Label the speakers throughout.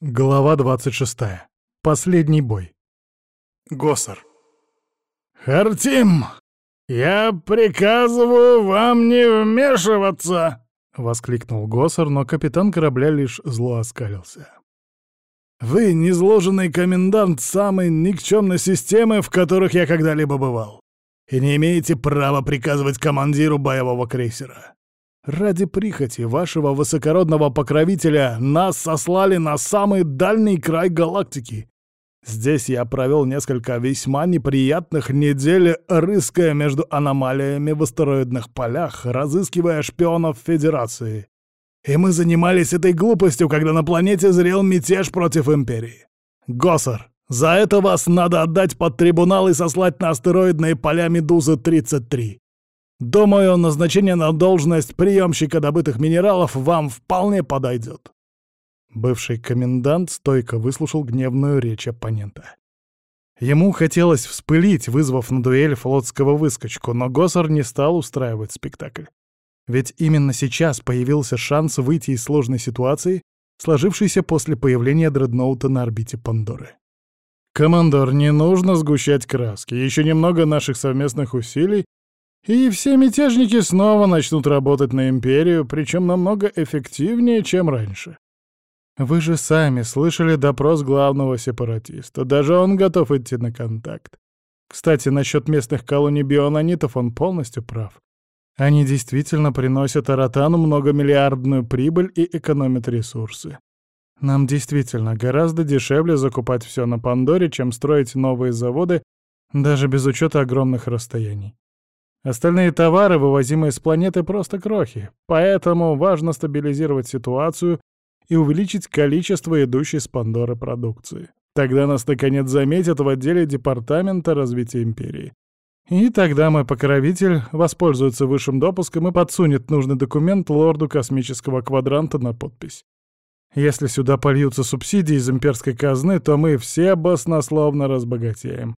Speaker 1: Глава 26. Последний бой. Госар.
Speaker 2: «Хартим, я приказываю вам не вмешиваться!» — воскликнул Госар, но капитан корабля лишь зло оскалился. «Вы — незложенный комендант самой никчемной системы, в которых я когда-либо бывал, и не имеете права приказывать командиру боевого крейсера. Ради прихоти вашего высокородного покровителя нас сослали на самый дальний край галактики. Здесь я провел несколько весьма неприятных недель, рыская между аномалиями в астероидных полях, разыскивая шпионов Федерации. И мы занимались этой глупостью, когда на планете зрел мятеж против Империи. Госар, за это вас надо отдать под трибунал и сослать на астероидные поля Медузы-33. Думаю, назначение на должность приемщика добытых минералов вам вполне подойдет. Бывший комендант стойко выслушал гневную речь оппонента. Ему хотелось вспылить, вызвав на дуэль флотского выскочку, но Госар не стал устраивать спектакль. Ведь именно сейчас появился шанс выйти из сложной ситуации, сложившейся после появления дредноута на орбите Пандоры. «Командор, не нужно сгущать краски. Еще немного наших совместных усилий, и все мятежники снова начнут работать на Империю, причем намного эффективнее, чем раньше. Вы же сами слышали допрос главного сепаратиста. Даже он готов идти на контакт. Кстати, насчет местных колоний бионанитов он полностью прав. Они действительно приносят Аратану многомиллиардную прибыль и экономят ресурсы. Нам действительно гораздо дешевле закупать все на Пандоре, чем строить новые заводы, даже без учета огромных расстояний. Остальные товары, вывозимые с планеты, просто крохи, поэтому важно стабилизировать ситуацию и увеличить количество идущей с Пандоры продукции. Тогда нас наконец заметят в отделе Департамента развития Империи. И тогда мой покровитель воспользуется высшим допуском и подсунет нужный документ лорду космического квадранта на подпись. Если сюда польются субсидии из имперской казны, то мы все баснословно разбогатеем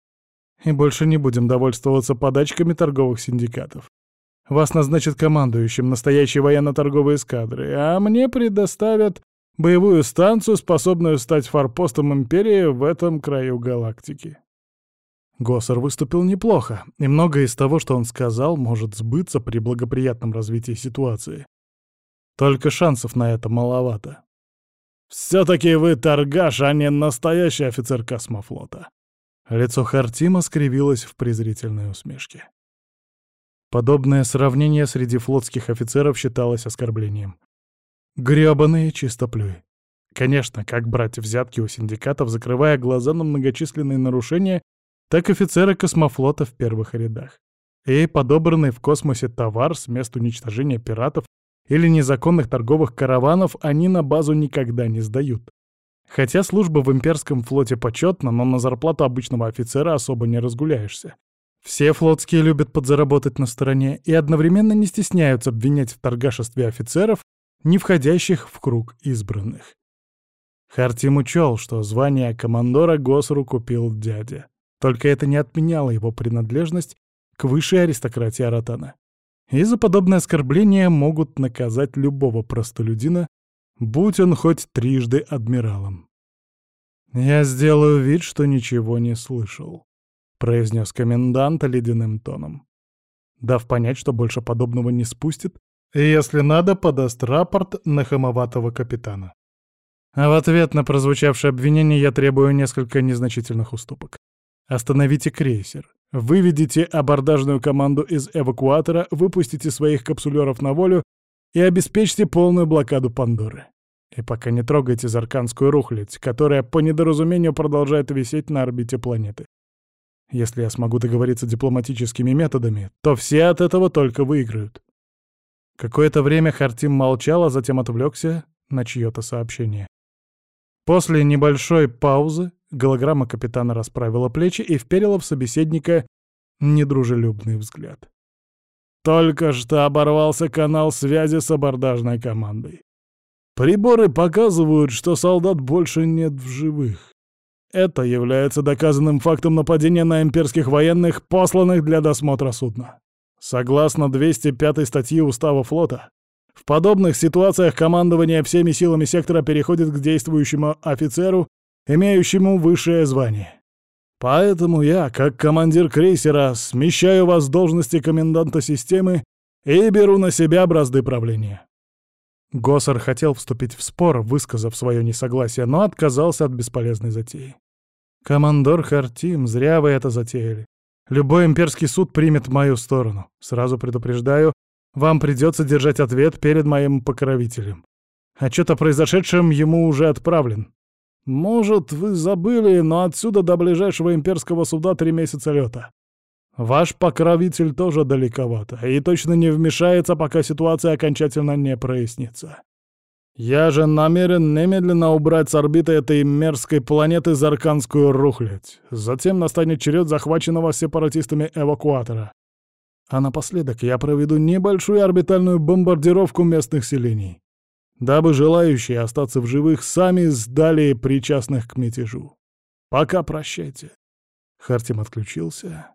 Speaker 2: и больше не будем довольствоваться подачками торговых синдикатов. Вас назначат командующим настоящей военно-торговой эскадры, а мне предоставят боевую станцию, способную стать форпостом Империи в этом краю галактики. Госсер выступил неплохо, и многое из того, что он сказал, может сбыться при благоприятном развитии ситуации. Только шансов на это маловато. «Все-таки вы торгаш, а не настоящий офицер космофлота», Лицо Хартима скривилось в презрительной усмешке. Подобное сравнение среди флотских офицеров считалось оскорблением. Грёбаные чистоплюи. Конечно, как брать взятки у синдикатов, закрывая глаза на многочисленные нарушения, так офицеры космофлота в первых рядах. И подобранный в космосе товар с мест уничтожения пиратов или незаконных торговых караванов они на базу никогда не сдают. Хотя служба в имперском флоте почетна, но на зарплату обычного офицера особо не разгуляешься. Все флотские любят подзаработать на стороне и одновременно не стесняются обвинять в торгашестве офицеров, не входящих в круг избранных. Хартим учел, что звание командора Госру купил дядя. Только это не отменяло его принадлежность к высшей аристократии Аратана. И за подобное оскорбление могут наказать любого простолюдина, будь он хоть трижды адмиралом. «Я сделаю вид, что ничего не слышал», — произнес комендант ледяным тоном, дав понять, что больше подобного не спустит, и, если надо, подаст рапорт на хамоватого капитана. А в ответ на прозвучавшее обвинение я требую несколько незначительных уступок. Остановите крейсер, выведите абордажную команду из эвакуатора, выпустите своих капсулеров на волю и обеспечьте полную блокаду Пандоры. И пока не трогайте зарканскую рухлядь, которая по недоразумению продолжает висеть на орбите планеты. Если я смогу договориться дипломатическими методами, то все от этого только выиграют. Какое-то время Хартим молчал, а затем отвлекся на чье-то сообщение. После небольшой паузы голограмма капитана расправила плечи и вперила в собеседника недружелюбный взгляд. Только что оборвался канал связи с абордажной командой. Приборы показывают, что солдат больше нет в живых. Это является доказанным фактом нападения на имперских военных, посланных для досмотра судна. Согласно 205 статье Устава флота, В подобных ситуациях командование всеми силами сектора переходит к действующему офицеру, имеющему высшее звание. Поэтому я, как командир крейсера, смещаю вас с должности коменданта системы и беру на себя бразды правления».
Speaker 1: Госсер хотел вступить в спор, высказав свое несогласие, но отказался от бесполезной затеи. «Командор Хартим, зря вы это затеяли. Любой имперский суд примет мою сторону. Сразу предупреждаю, вам придется держать ответ перед моим покровителем. Отчет о произошедшем ему уже отправлен. Может, вы забыли, но отсюда до ближайшего имперского суда три месяца лета. Ваш покровитель тоже далековато и точно не вмешается, пока ситуация окончательно не прояснится. Я же намерен немедленно убрать с орбиты этой мерзкой планеты Зарканскую рухлядь. Затем настанет черед захваченного сепаратистами эвакуатора. А напоследок я проведу небольшую орбитальную бомбардировку местных селений, дабы желающие остаться в живых сами сдали причастных к мятежу. Пока прощайте. Хартим отключился.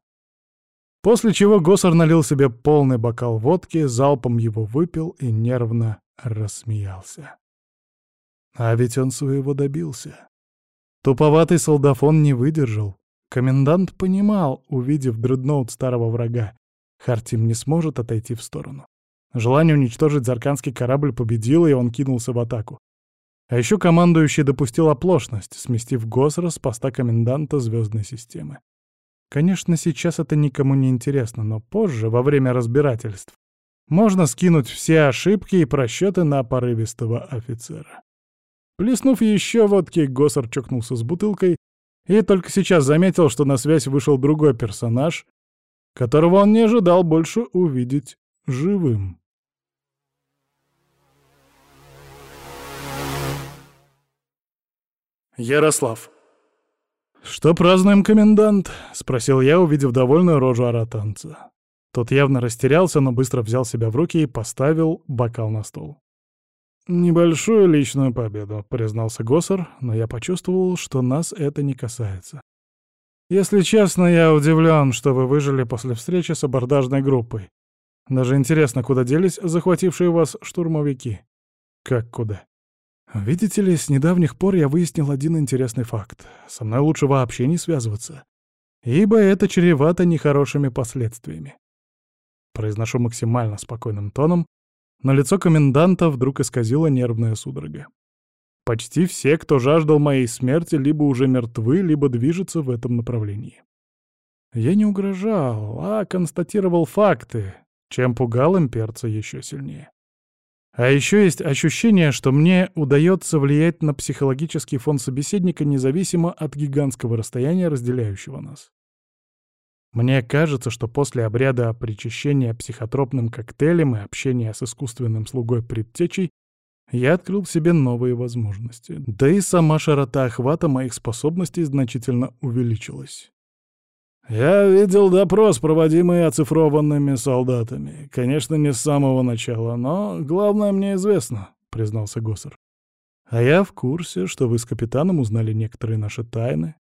Speaker 1: После чего Госар налил себе полный бокал водки, залпом его выпил и нервно рассмеялся. А ведь он своего добился. Туповатый солдафон не выдержал. Комендант понимал, увидев дредноут старого врага, Хартим не сможет отойти в сторону. Желание уничтожить зарканский корабль победило, и он кинулся в атаку. А еще командующий допустил оплошность, сместив Госра с поста коменданта звездной системы. Конечно, сейчас это никому не интересно, но позже, во время разбирательств, можно скинуть все ошибки и просчеты на порывистого офицера. Плеснув еще водки, Госар чокнулся с бутылкой и только сейчас заметил, что на связь вышел другой персонаж, которого он не ожидал больше увидеть живым.
Speaker 2: Ярослав.
Speaker 1: «Что празднуем, комендант?» — спросил я, увидев довольную рожу аратанца. Тот явно растерялся, но быстро взял себя в руки и поставил бокал на стол. «Небольшую личную победу», — признался Госсер, но я почувствовал, что нас это не касается. Если честно, я удивлен, что вы выжили после встречи с абордажной группой. Даже интересно, куда делись захватившие вас штурмовики? Как куда? Видите ли, с недавних пор я выяснил один интересный факт. Со мной лучше вообще не связываться. Ибо это чревато нехорошими последствиями. Произношу максимально спокойным тоном, но лицо коменданта вдруг исказило нервная судорога. Почти все, кто жаждал моей смерти, либо уже мертвы, либо движутся в этом направлении. Я не угрожал, а констатировал факты, чем пугал имперца еще сильнее. А еще есть ощущение, что мне удается влиять на психологический фон собеседника независимо от гигантского расстояния, разделяющего нас. Мне кажется, что после обряда причащения психотропным коктейлем и общения с искусственным слугой предтечей я открыл в себе новые возможности. Да и сама широта охвата моих способностей значительно увеличилась.
Speaker 2: «Я видел допрос, проводимый оцифрованными солдатами. Конечно, не с самого начала, но главное мне известно», — признался Госсер.
Speaker 1: «А я в курсе, что вы с капитаном узнали некоторые наши тайны».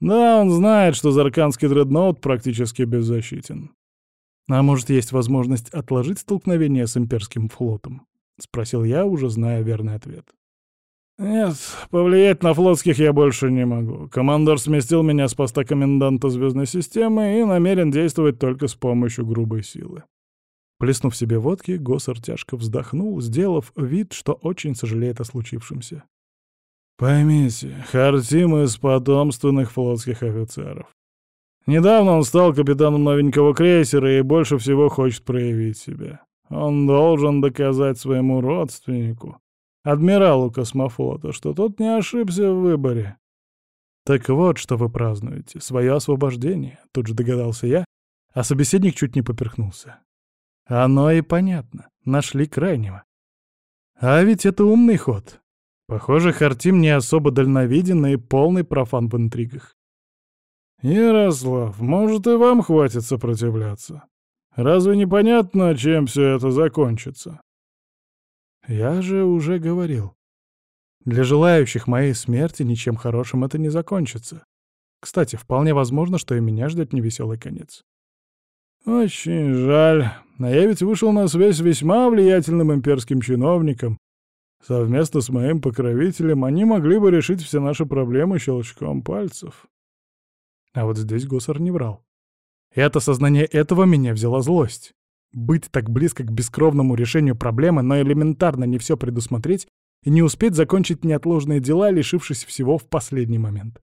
Speaker 2: «Да, он знает, что зарканский дредноут практически беззащитен».
Speaker 1: «А может, есть возможность отложить столкновение с имперским флотом?» — спросил я, уже зная верный ответ.
Speaker 2: «Нет, повлиять на флотских я больше не могу. Командор сместил меня с поста коменданта звездной системы и намерен действовать только с помощью грубой силы».
Speaker 1: Плеснув себе водки, Госсер тяжко вздохнул, сделав вид, что очень сожалеет о случившемся.
Speaker 2: «Поймите, Хартим из потомственных флотских офицеров. Недавно он стал капитаном новенького крейсера и больше всего хочет проявить себя. Он должен доказать своему родственнику, адмиралу космофлота, что тот не ошибся в выборе.
Speaker 1: «Так вот, что вы празднуете. Свое освобождение», — тут же догадался я, а собеседник чуть не поперхнулся. «Оно и понятно. Нашли крайнего. А ведь это умный ход. Похоже, Хартим не особо дальновиден и полный профан в интригах».
Speaker 2: «Ярослав, может, и вам хватит сопротивляться?» Разве не понятно, чем все это закончится?
Speaker 1: Я же уже говорил. Для желающих моей смерти ничем хорошим это не закончится. Кстати, вполне возможно, что и меня ждет невеселый конец.
Speaker 2: Очень жаль. А я ведь вышел на связь весьма влиятельным имперским чиновником. Совместно с моим покровителем они могли бы решить все наши проблемы щелчком пальцев.
Speaker 1: А вот здесь Гусар не врал. И от осознания этого меня взяла злость. Быть так близко к бескровному решению проблемы, но элементарно не все предусмотреть и не успеть закончить неотложные дела, лишившись всего в последний момент.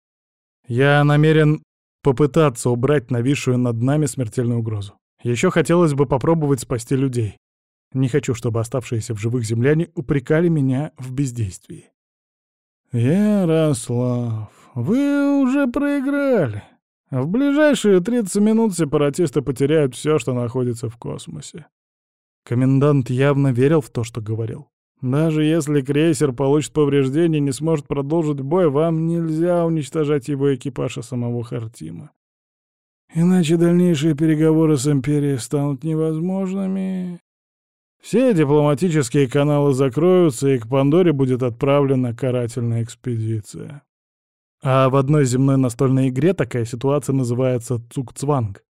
Speaker 1: Я намерен попытаться убрать нависшую над нами смертельную угрозу. Еще хотелось бы попробовать спасти людей. Не хочу, чтобы оставшиеся в живых земляне упрекали меня в бездействии.
Speaker 2: «Ярослав, вы уже проиграли. В ближайшие 30 минут сепаратисты потеряют все, что находится в космосе».
Speaker 1: Комендант явно верил в то, что говорил.
Speaker 2: «Даже если крейсер получит повреждения и не сможет продолжить бой, вам нельзя уничтожать его экипаж и самого Хартима. Иначе дальнейшие переговоры с Империей станут невозможными. Все дипломатические каналы закроются, и к Пандоре будет отправлена карательная экспедиция.
Speaker 1: А в одной земной настольной игре такая ситуация называется Цукцванг.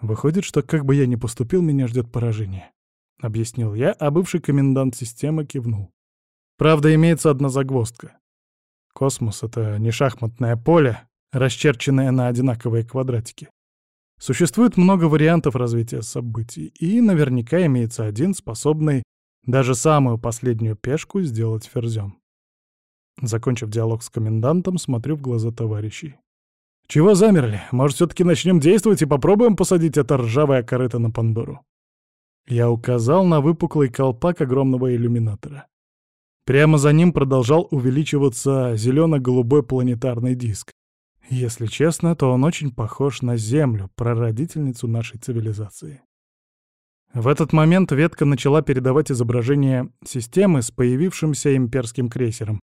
Speaker 1: Выходит, что как бы я ни поступил, меня ждет поражение. Объяснил я, а бывший комендант системы кивнул. Правда, имеется одна загвоздка. Космос — это не шахматное поле, расчерченное на одинаковые квадратики. Существует много вариантов развития событий, и наверняка имеется один, способный даже самую последнюю пешку сделать ферзем. Закончив диалог с комендантом, смотрю в глаза товарищей. «Чего замерли? Может, все-таки начнем действовать и попробуем посадить это ржавое корыто на Пандору?» Я указал на выпуклый колпак огромного иллюминатора. Прямо за ним продолжал увеличиваться зелено-голубой планетарный диск. Если честно, то он очень похож на Землю, прародительницу нашей цивилизации. В этот момент ветка начала передавать изображение системы с появившимся имперским крейсером.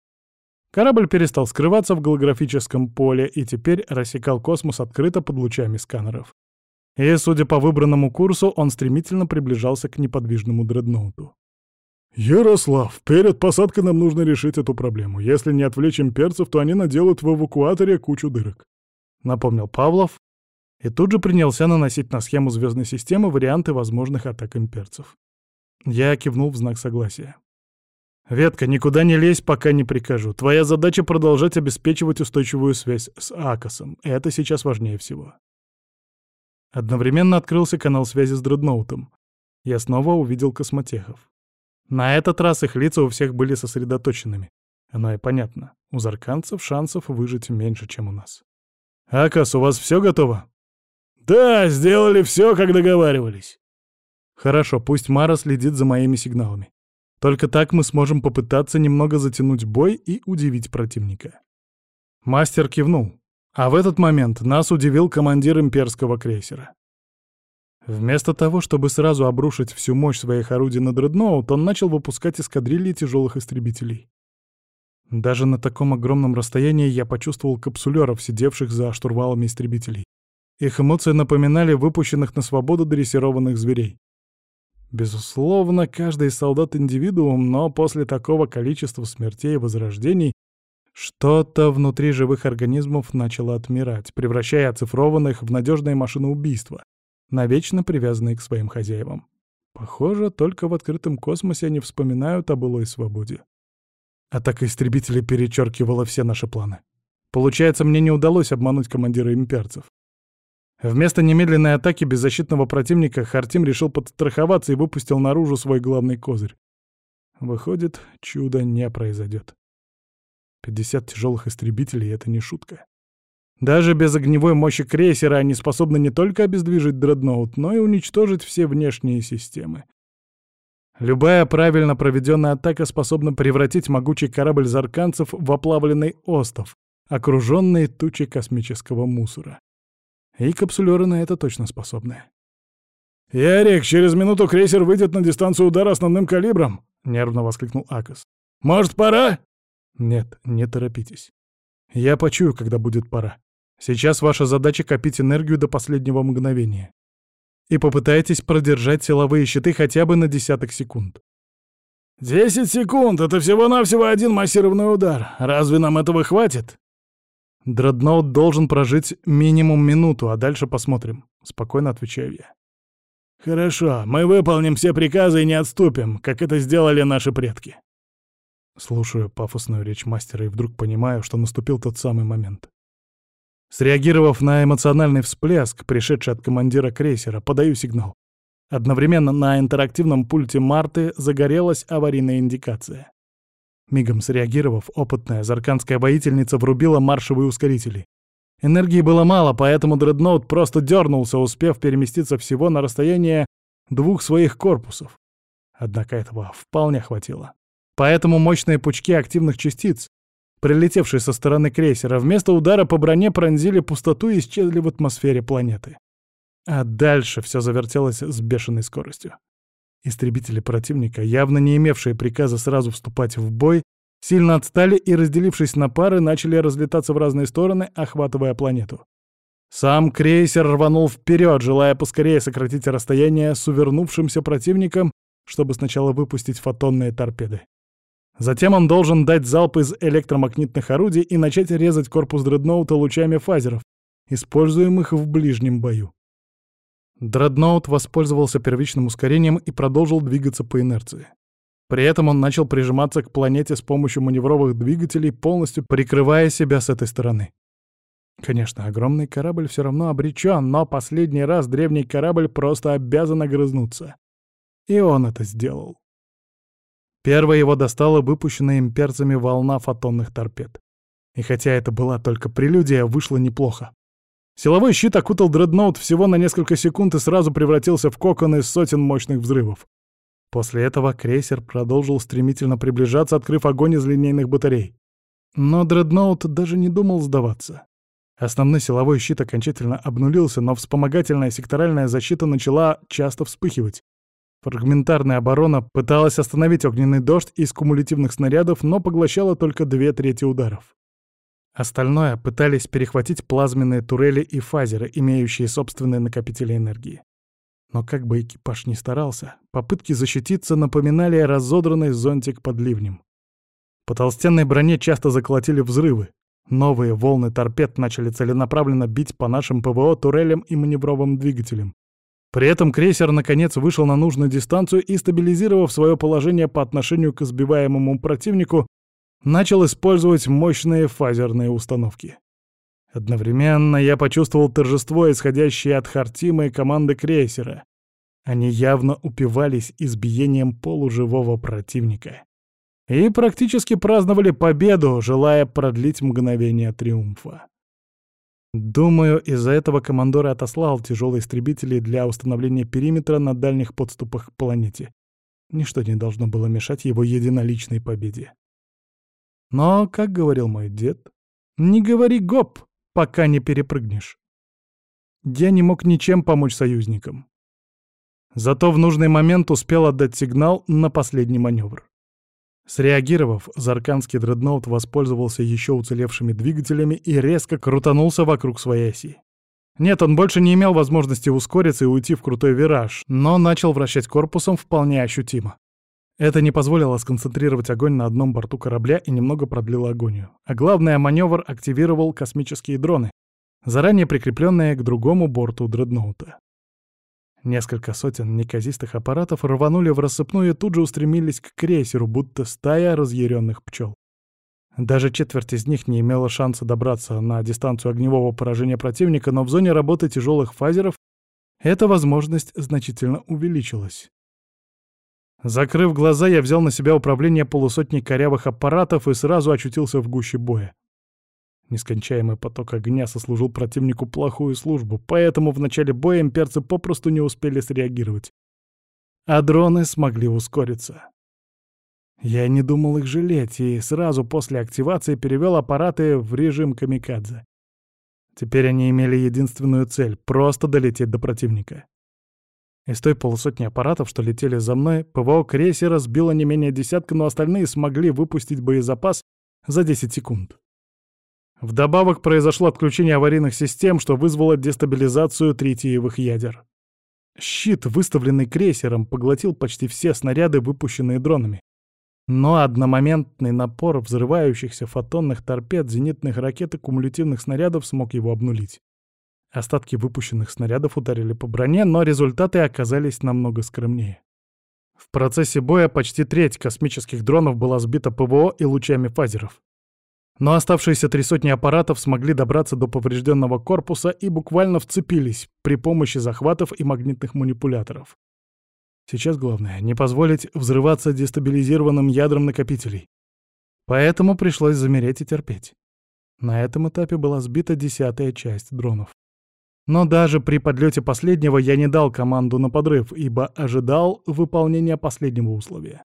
Speaker 1: Корабль перестал скрываться в голографическом поле и теперь рассекал космос открыто под лучами сканеров. И, судя по выбранному курсу, он стремительно приближался к неподвижному дредноуту.
Speaker 2: «Ярослав, перед посадкой нам нужно решить эту проблему. Если не отвлечь имперцев, то они наделают в эвакуаторе кучу дырок», —
Speaker 1: напомнил Павлов, и тут же принялся наносить на схему звездной системы варианты возможных атак имперцев. Я кивнул в знак согласия. «Ветка, никуда не лезь, пока не прикажу. Твоя задача — продолжать обеспечивать устойчивую связь с Акосом. Это сейчас важнее всего». Одновременно открылся канал связи с дредноутом. Я снова увидел космотехов. На этот раз их лица у всех были сосредоточенными. Оно и понятно. У зарканцев шансов выжить меньше, чем у нас. «Акас, у вас все готово?»
Speaker 2: «Да, сделали все, как договаривались».
Speaker 1: «Хорошо, пусть Мара следит за моими сигналами. Только так мы сможем попытаться немного затянуть бой и удивить противника». Мастер кивнул. А в этот момент нас удивил командир имперского крейсера. Вместо того, чтобы сразу обрушить всю мощь своих орудий на дредноут, он начал выпускать эскадрильи тяжелых истребителей. Даже на таком огромном расстоянии я почувствовал капсулеров, сидевших за штурвалами истребителей. Их эмоции напоминали выпущенных на свободу дрессированных зверей. Безусловно, каждый солдат — индивидуум, но после такого количества смертей и возрождений что-то внутри живых организмов начало отмирать, превращая оцифрованных в надежные машины убийства, навечно привязанные к своим хозяевам. Похоже, только в открытом космосе они вспоминают о былой свободе. Атака истребителей перечеркивала все наши планы. Получается, мне не удалось обмануть командира имперцев. Вместо немедленной атаки беззащитного противника Хартим решил подстраховаться и выпустил наружу свой главный козырь. Выходит, чудо не произойдет. 50 тяжелых истребителей — это не шутка. Даже без огневой мощи крейсера они способны не только обездвижить дредноут, но и уничтожить все внешние системы. Любая правильно проведенная атака способна превратить могучий корабль зарканцев в оплавленный остов, окруженный тучей космического мусора. И капсулеры на это точно способны.
Speaker 2: «Ярик, через минуту крейсер выйдет на дистанцию удара основным калибром!» — нервно воскликнул Акас. «Может, пора?»
Speaker 1: «Нет, не торопитесь. Я почую, когда будет пора. Сейчас ваша задача копить энергию до последнего мгновения. И попытайтесь продержать силовые щиты хотя бы на десяток секунд.
Speaker 2: «Десять секунд — это всего-навсего один массированный удар. Разве нам этого хватит?»
Speaker 1: Дредноут должен прожить минимум минуту, а дальше посмотрим. Спокойно отвечаю я.
Speaker 2: «Хорошо, мы выполним все приказы и не отступим, как это сделали наши предки».
Speaker 1: Слушаю пафосную речь мастера и вдруг понимаю, что наступил тот самый момент. Среагировав на эмоциональный всплеск, пришедший от командира крейсера, подаю сигнал. Одновременно на интерактивном пульте Марты загорелась аварийная индикация. Мигом среагировав, опытная зарканская воительница врубила маршевые ускорители. Энергии было мало, поэтому дредноут просто дернулся, успев переместиться всего на расстояние двух своих корпусов. Однако этого вполне хватило. Поэтому мощные пучки активных частиц, прилетевшие со стороны крейсера, вместо удара по броне пронзили пустоту и исчезли в атмосфере планеты. А дальше все завертелось с бешеной скоростью. Истребители противника, явно не имевшие приказа сразу вступать в бой, сильно отстали и, разделившись на пары, начали разлетаться в разные стороны, охватывая планету. Сам крейсер рванул вперед, желая поскорее сократить расстояние с увернувшимся противником, чтобы сначала выпустить фотонные торпеды. Затем он должен дать залп из электромагнитных орудий и начать резать корпус дредноута лучами фазеров, используемых в ближнем бою. Дредноут воспользовался первичным ускорением и продолжил двигаться по инерции. При этом он начал прижиматься к планете с помощью маневровых двигателей, полностью прикрывая себя с этой стороны. Конечно, огромный корабль все равно обречен, но последний раз древний корабль просто обязан огрызнуться. И он это сделал. Первой его достала выпущенная имперцами волна фотонных торпед. И хотя это была только прелюдия, вышло неплохо. Силовой щит окутал дредноут всего на несколько секунд и сразу превратился в кокон из сотен мощных взрывов. После этого крейсер продолжил стремительно приближаться, открыв огонь из линейных батарей. Но дредноут даже не думал сдаваться. Основной силовой щит окончательно обнулился, но вспомогательная секторальная защита начала часто вспыхивать. Фрагментарная оборона пыталась остановить огненный дождь из кумулятивных снарядов, но поглощала только две трети ударов. Остальное пытались перехватить плазменные турели и фазеры, имеющие собственные накопители энергии. Но как бы экипаж ни старался, попытки защититься напоминали разодранный зонтик под ливнем. По толстенной броне часто заколотили взрывы. Новые волны торпед начали целенаправленно бить по нашим ПВО турелям и маневровым двигателям. При этом крейсер наконец вышел на нужную дистанцию и, стабилизировав свое положение по отношению к избиваемому противнику, начал использовать мощные фазерные установки. Одновременно я почувствовал торжество, исходящее от Хартима и команды крейсера. Они явно упивались избиением полуживого противника. И практически праздновали победу, желая продлить мгновение триумфа. Думаю, из-за этого командор и отослал тяжелые истребители для установления периметра на дальних подступах к планете. Ничто не должно было мешать его единоличной победе. Но, как говорил мой дед, не говори гоп, пока не перепрыгнешь. Я не мог ничем помочь союзникам. Зато в нужный момент успел отдать сигнал на последний маневр. Среагировав, зарканский дредноут воспользовался еще уцелевшими двигателями и резко крутанулся вокруг своей оси. Нет, он больше не имел возможности ускориться и уйти в крутой вираж, но начал вращать корпусом вполне ощутимо. Это не позволило сконцентрировать огонь на одном борту корабля и немного продлило агонию. А главное, маневр активировал космические дроны, заранее прикрепленные к другому борту дредноута. Несколько сотен неказистых аппаратов рванули в рассыпную и тут же устремились к крейсеру, будто стая разъяренных пчел. Даже четверть из них не имела шанса добраться на дистанцию огневого поражения противника, но в зоне работы тяжелых фазеров эта возможность значительно увеличилась. Закрыв глаза, я взял на себя управление полусотни корявых аппаратов и сразу очутился в гуще боя. Нескончаемый поток огня сослужил противнику плохую службу, поэтому в начале боя имперцы попросту не успели среагировать. А дроны смогли ускориться. Я не думал их жалеть и сразу после активации перевел аппараты в режим камикадзе. Теперь они имели единственную цель — просто долететь до противника. Из той полусотни аппаратов, что летели за мной, ПВО крейсера сбило не менее десятка, но остальные смогли выпустить боезапас за 10 секунд. Вдобавок произошло отключение аварийных систем, что вызвало дестабилизацию тритиевых ядер. Щит, выставленный крейсером, поглотил почти все снаряды, выпущенные дронами. Но одномоментный напор взрывающихся фотонных торпед, зенитных ракет и кумулятивных снарядов смог его обнулить. Остатки выпущенных снарядов ударили по броне, но результаты оказались намного скромнее. В процессе боя почти треть космических дронов была сбита ПВО и лучами фазеров. Но оставшиеся три сотни аппаратов смогли добраться до поврежденного корпуса и буквально вцепились при помощи захватов и магнитных манипуляторов. Сейчас главное — не позволить взрываться дестабилизированным ядром накопителей. Поэтому пришлось замереть и терпеть. На этом этапе была сбита десятая часть дронов. Но даже при подлете последнего я не дал команду на подрыв, ибо ожидал выполнения последнего условия.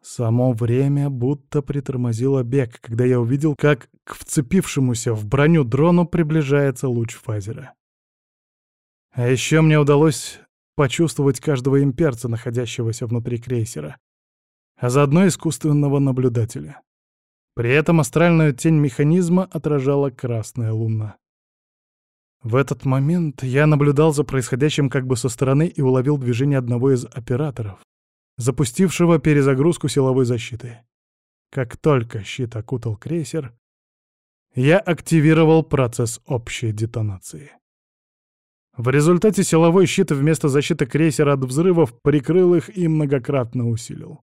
Speaker 1: Само время будто притормозило бег, когда я увидел, как к вцепившемуся в броню дрону приближается луч фазера. А еще мне удалось почувствовать каждого имперца, находящегося внутри крейсера, а заодно искусственного наблюдателя. При этом астральную тень механизма отражала красная луна. В этот момент я наблюдал за происходящим как бы со стороны и уловил движение одного из операторов, запустившего перезагрузку силовой защиты. Как только щит окутал крейсер, я активировал процесс общей детонации. В результате силовой щит вместо защиты крейсера от взрывов прикрыл их и многократно усилил.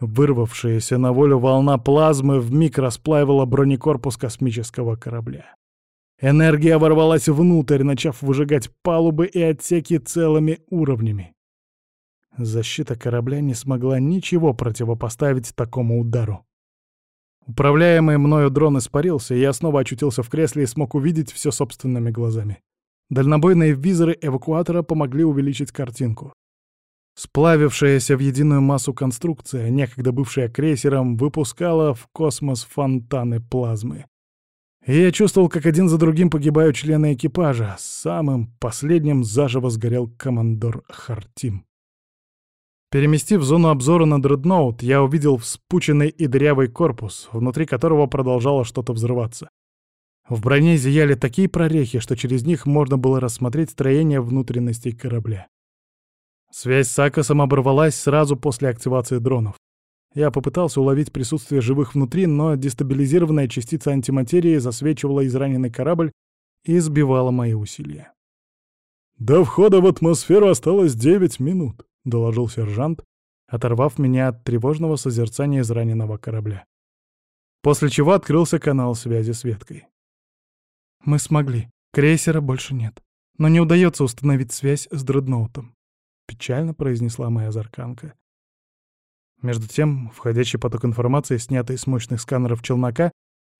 Speaker 1: Вырвавшаяся на волю волна плазмы вмиг расплавила бронекорпус космического корабля. Энергия ворвалась внутрь, начав выжигать палубы и отсеки целыми уровнями. Защита корабля не смогла ничего противопоставить такому удару. Управляемый мною дрон испарился, и я снова очутился в кресле и смог увидеть все собственными глазами. Дальнобойные визоры эвакуатора помогли увеличить картинку. Сплавившаяся в единую массу конструкция, некогда бывшая крейсером, выпускала в космос фонтаны плазмы. И я чувствовал, как один за другим погибают члены экипажа. Самым последним заживо сгорел командор Хартим. Переместив зону обзора на дредноут, я увидел вспученный и дырявый корпус, внутри которого продолжало что-то взрываться. В броне зияли такие прорехи, что через них можно было рассмотреть строение внутренностей корабля. Связь с Акосом оборвалась сразу после активации дронов. Я попытался уловить присутствие живых внутри, но дестабилизированная частица антиматерии засвечивала израненный корабль и сбивала мои усилия. «До входа в атмосферу осталось девять минут», — доложил сержант, оторвав меня от тревожного созерцания израненного корабля. После чего открылся канал связи с веткой. Мы смогли. Крейсера больше нет. Но не удается установить связь с дредноутом. Печально произнесла моя зарканка. Между тем, входящий поток информации, снятый с мощных сканеров челнока,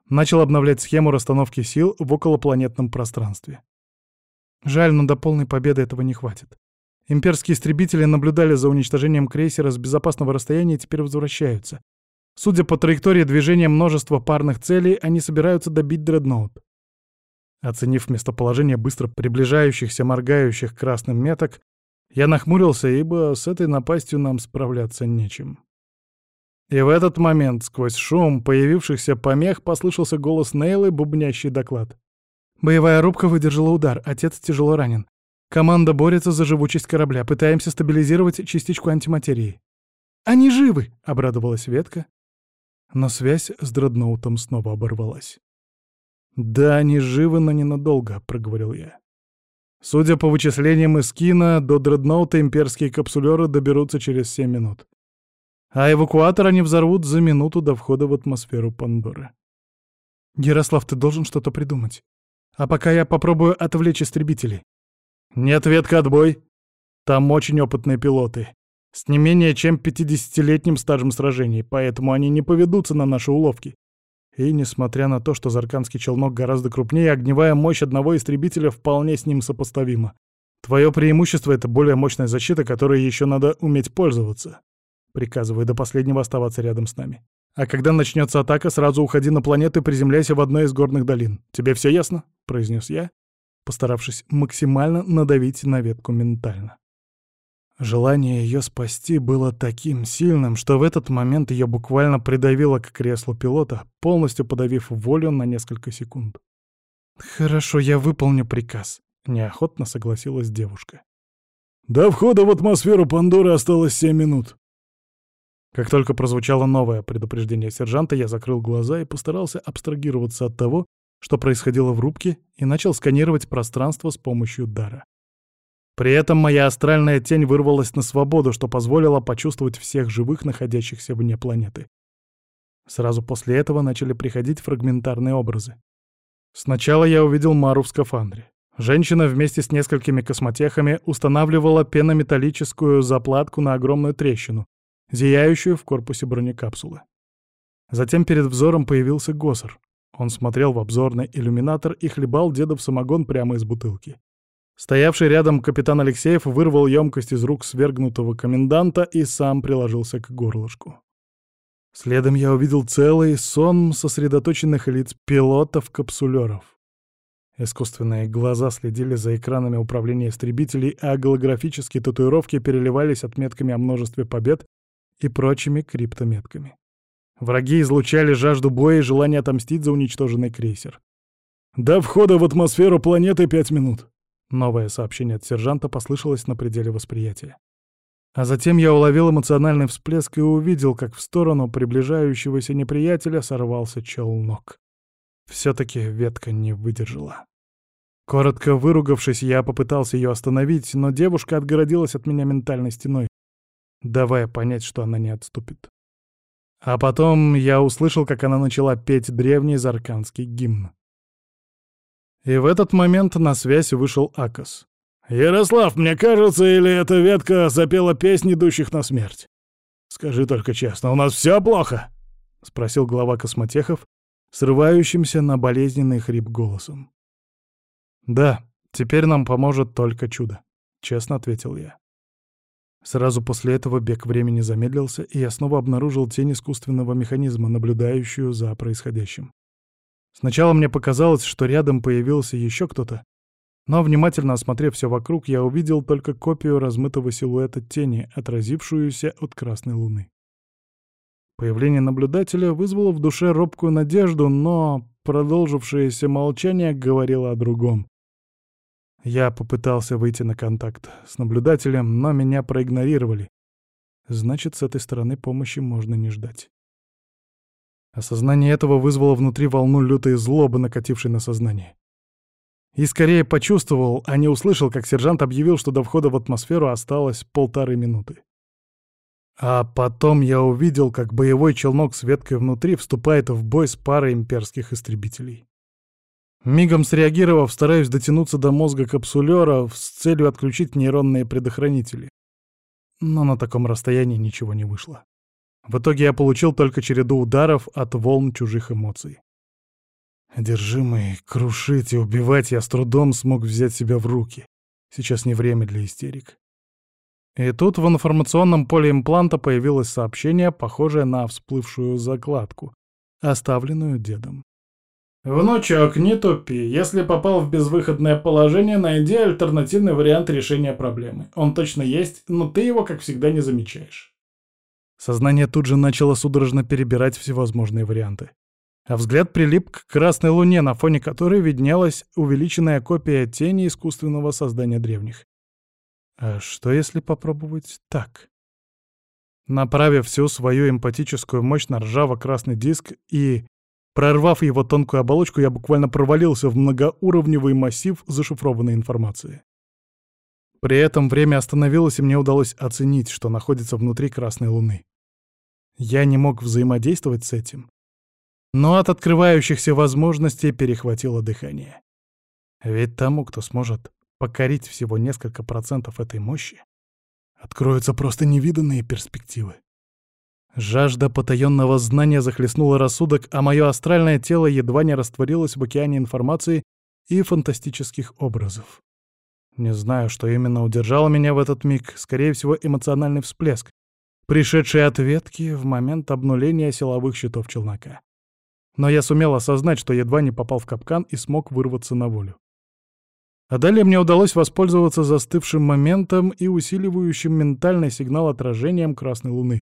Speaker 1: начал обновлять схему расстановки сил в околопланетном пространстве. Жаль, но до полной победы этого не хватит. Имперские истребители наблюдали за уничтожением крейсера с безопасного расстояния и теперь возвращаются. Судя по траектории движения множества парных целей, они собираются добить дредноут. Оценив местоположение быстро приближающихся моргающих красным меток, я нахмурился, ибо с этой напастью нам справляться нечем. И в этот момент, сквозь шум появившихся помех, послышался голос Нейлы, бубнящий доклад. Боевая рубка выдержала удар, отец тяжело ранен. Команда борется за живучесть корабля, пытаемся стабилизировать частичку антиматерии. «Они живы!» — обрадовалась Ветка. Но связь с дредноутом снова оборвалась. «Да, они живы, но ненадолго», — проговорил я. Судя по вычислениям из кино, до дредноута имперские капсулеры доберутся через 7 минут. А эвакуатор они взорвут за минуту до входа в атмосферу Пандоры. «Ярослав, ты должен что-то придумать. А пока я попробую отвлечь истребителей». «Нет, ветка, отбой. Там очень опытные пилоты. С не менее чем 50-летним стажем сражений, поэтому они не поведутся на наши уловки. И, несмотря на то, что зарканский челнок гораздо крупнее, огневая мощь одного истребителя вполне с ним сопоставима. Твое преимущество — это более мощная защита, которой еще надо уметь пользоваться. Приказываю до последнего оставаться рядом с нами. А когда начнется атака, сразу уходи на планету и приземляйся в одной из горных долин. Тебе все ясно? — произнес я, постаравшись максимально надавить на ветку ментально. Желание ее спасти было таким сильным, что в этот момент ее буквально придавило к креслу пилота, полностью подавив волю на несколько секунд. «Хорошо, я выполню приказ», — неохотно согласилась девушка. «До входа в атмосферу Пандоры осталось семь минут». Как только прозвучало новое предупреждение сержанта, я закрыл глаза и постарался абстрагироваться от того, что происходило в рубке, и начал сканировать пространство с помощью дара. При этом моя астральная тень вырвалась на свободу, что позволило почувствовать всех живых, находящихся вне планеты. Сразу после этого начали приходить фрагментарные образы. Сначала я увидел Мару в скафандре. Женщина вместе с несколькими космотехами устанавливала пенометаллическую заплатку на огромную трещину, зияющую в корпусе бронекапсулы. Затем перед взором появился Госар. Он смотрел в обзорный иллюминатор и хлебал дедов самогон прямо из бутылки. Стоявший рядом капитан Алексеев вырвал емкость из рук свергнутого коменданта и сам приложился к горлышку. Следом я увидел целый сон сосредоточенных лиц пилотов-капсулеров. Искусственные глаза следили за экранами управления истребителей, а голографические татуировки переливались отметками о множестве побед и прочими криптометками. Враги излучали жажду боя и желание отомстить за уничтоженный крейсер. «До входа в атмосферу планеты пять минут!» Новое сообщение от сержанта послышалось на пределе восприятия. А затем я уловил эмоциональный всплеск и увидел, как в сторону приближающегося неприятеля сорвался челнок. Все-таки ветка не выдержала. Коротко выругавшись, я попытался ее остановить, но девушка отгородилась от меня ментальной стеной, давая понять, что она не отступит. А потом я услышал, как она начала петь древний зарканский гимн. И в этот момент на связь вышел Акос. «Ярослав, мне кажется, или эта ветка запела песнь идущих на смерть? Скажи только честно, у нас все плохо?» — спросил глава космотехов, срывающимся на болезненный хрип голосом. «Да, теперь нам поможет только чудо», — честно ответил я. Сразу после этого бег времени замедлился, и я снова обнаружил тень искусственного механизма, наблюдающую за происходящим. Сначала мне показалось, что рядом появился еще кто-то, но, внимательно осмотрев все вокруг, я увидел только копию размытого силуэта тени, отразившуюся от красной луны. Появление наблюдателя вызвало в душе робкую надежду, но продолжившееся молчание говорило о другом. Я попытался выйти на контакт с наблюдателем, но меня проигнорировали. Значит, с этой стороны помощи можно не ждать. Осознание этого вызвало внутри волну лютой злобы, накатившей на сознание. И скорее почувствовал, а не услышал, как сержант объявил, что до входа в атмосферу осталось полторы минуты. А потом я увидел, как боевой челнок с веткой внутри вступает в бой с парой имперских истребителей. Мигом среагировав, стараюсь дотянуться до мозга капсулера с целью отключить нейронные предохранители. Но на таком расстоянии ничего не вышло. В итоге я получил только череду ударов от волн чужих эмоций. Одержимый, крушить и убивать я с трудом смог взять себя в руки. Сейчас не время для истерик. И тут в информационном поле импланта появилось сообщение, похожее на всплывшую закладку, оставленную дедом. «Внучок, не тупи. Если попал в безвыходное положение, найди альтернативный вариант решения проблемы. Он точно есть, но ты его, как всегда, не замечаешь». Сознание тут же начало судорожно перебирать всевозможные варианты. А взгляд прилип к красной луне, на фоне которой виднелась увеличенная копия тени искусственного создания древних. А что если попробовать так? Направив всю свою эмпатическую мощь на ржаво-красный диск и, прорвав его тонкую оболочку, я буквально провалился в многоуровневый массив зашифрованной информации. При этом время остановилось, и мне удалось оценить, что находится внутри Красной Луны. Я не мог взаимодействовать с этим. Но от открывающихся возможностей перехватило дыхание. Ведь тому, кто сможет покорить всего несколько процентов этой мощи, откроются просто невиданные перспективы. Жажда потаенного знания захлестнула рассудок, а мое астральное тело едва не растворилось в океане информации и фантастических образов. Не знаю, что именно удержало меня в этот миг, скорее всего, эмоциональный всплеск, пришедший от ветки в момент обнуления силовых щитов челнока. Но я сумел осознать, что едва не попал в капкан и смог вырваться на волю. А далее мне удалось воспользоваться застывшим моментом и усиливающим ментальный сигнал отражением Красной Луны,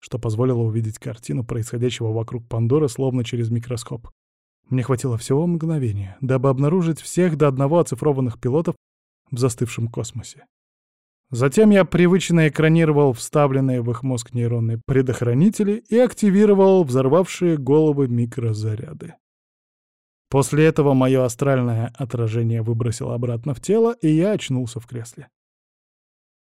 Speaker 1: что позволило увидеть картину происходящего вокруг Пандоры словно через микроскоп. Мне хватило всего мгновения, дабы обнаружить всех до одного оцифрованных пилотов в застывшем космосе. Затем я привычно экранировал вставленные в их мозг нейронные предохранители и активировал взорвавшие головы микрозаряды. После этого мое астральное отражение выбросило обратно в тело, и я очнулся в кресле.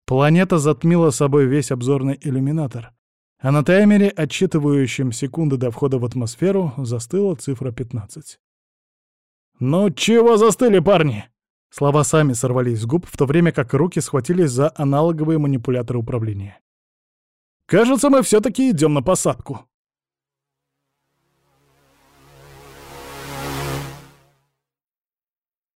Speaker 1: Планета затмила собой весь обзорный иллюминатор, а на таймере, отсчитывающем секунды до входа в атмосферу, застыла цифра 15. «Ну чего застыли, парни?» Слова сами сорвались с губ, в то время как руки схватились за аналоговые манипуляторы управления. «Кажется, мы все-таки идем на посадку».